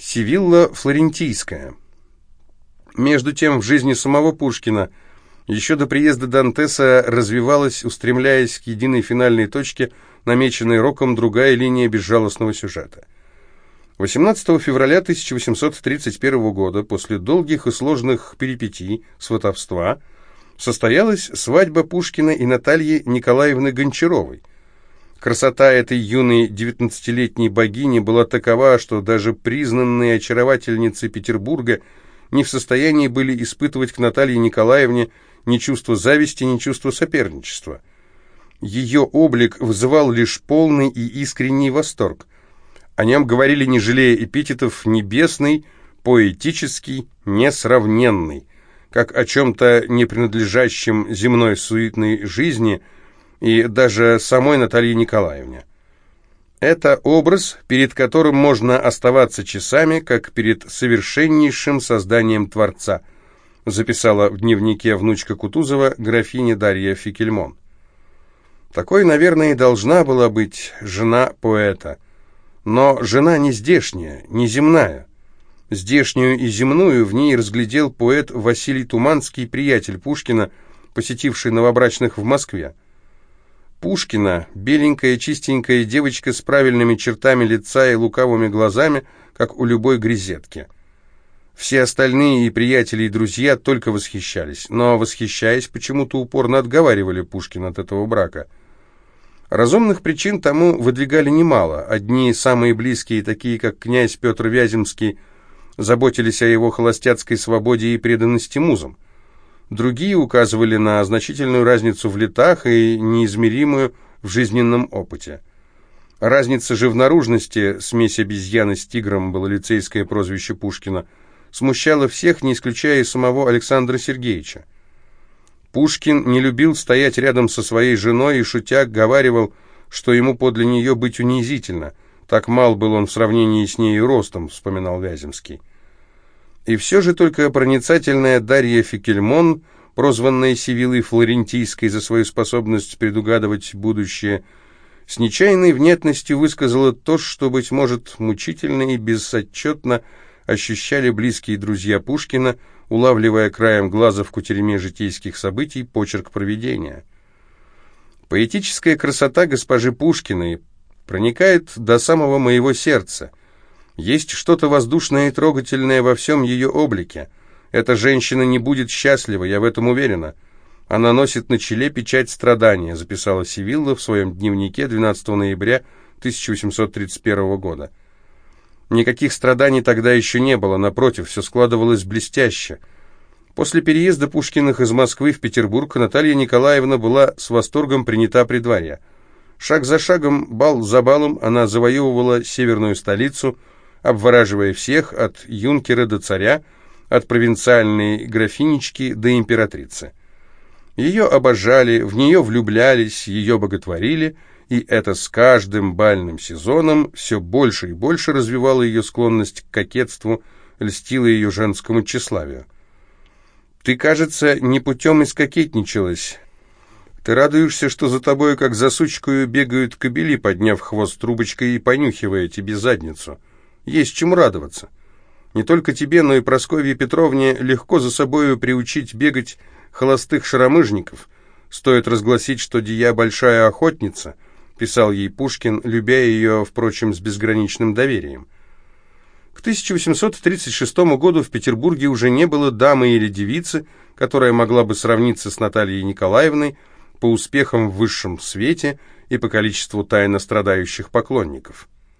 Сивилла Флорентийская. Между тем, в жизни самого Пушкина еще до приезда Дантеса развивалась, устремляясь к единой финальной точке, намеченной Роком, другая линия безжалостного сюжета. 18 февраля 1831 года, после долгих и сложных перипетий, сватовства, состоялась свадьба Пушкина и Натальи Николаевны Гончаровой. Красота этой юной девятнадцатилетней богини была такова, что даже признанные очаровательницы Петербурга не в состоянии были испытывать к Наталье Николаевне ни чувство зависти, ни чувство соперничества. Ее облик вызывал лишь полный и искренний восторг. О нем говорили, не жалея эпитетов, небесный, поэтический, несравненный, как о чем-то не принадлежащем земной суетной жизни – и даже самой Наталье Николаевне. Это образ, перед которым можно оставаться часами, как перед совершеннейшим созданием Творца, записала в дневнике внучка Кутузова графиня Дарья Фикельмон. Такой, наверное, и должна была быть жена поэта. Но жена не здешняя, не земная. Здешнюю и земную в ней разглядел поэт Василий Туманский, приятель Пушкина, посетивший новобрачных в Москве. Пушкина, беленькая чистенькая девочка с правильными чертами лица и лукавыми глазами, как у любой грезетки. Все остальные и приятели, и друзья только восхищались, но, восхищаясь, почему-то упорно отговаривали Пушкина от этого брака. Разумных причин тому выдвигали немало. Одни, самые близкие, такие как князь Петр Вяземский, заботились о его холостяцкой свободе и преданности музам. Другие указывали на значительную разницу в летах и неизмеримую в жизненном опыте. Разница же в наружности, смесь обезьяны с тигром было лицейское прозвище Пушкина, смущала всех, не исключая и самого Александра Сергеевича. Пушкин не любил стоять рядом со своей женой и, шутя, говаривал, что ему подле нее быть унизительно. Так мал был он в сравнении с ней ростом, вспоминал Вяземский. И все же только проницательная Дарья Фикельмон, прозванная Сивилой Флорентийской за свою способность предугадывать будущее, с нечаянной внятностью высказала то, что, быть может, мучительно и безотчетно ощущали близкие друзья Пушкина, улавливая краем глаза в кутерьме житейских событий почерк проведения. Поэтическая красота госпожи Пушкиной проникает до самого моего сердца – есть что-то воздушное и трогательное во всем ее облике. Эта женщина не будет счастлива, я в этом уверена. Она носит на челе печать страдания, записала Сивилла в своем дневнике 12 ноября 1831 года. Никаких страданий тогда еще не было, напротив, все складывалось блестяще. После переезда Пушкиных из Москвы в Петербург Наталья Николаевна была с восторгом принята при дворе. Шаг за шагом, бал за балом, она завоевывала северную столицу – обвораживая всех от юнкера до царя, от провинциальной графинички до императрицы. Ее обожали, в нее влюблялись, ее боготворили, и это с каждым бальным сезоном все больше и больше развивало ее склонность к кокетству, льстило ее женскому тщеславию. «Ты, кажется, не путем искокетничалась. Ты радуешься, что за тобой, как за сучкою, бегают кобели, подняв хвост трубочкой и понюхивая тебе задницу». Есть чему радоваться. Не только тебе, но и Прасковье Петровне легко за собою приучить бегать холостых шаромыжников. Стоит разгласить, что Дия большая охотница, писал ей Пушкин, любя ее, впрочем, с безграничным доверием. К 1836 году в Петербурге уже не было дамы или девицы, которая могла бы сравниться с Натальей Николаевной по успехам в высшем свете и по количеству тайно страдающих поклонников.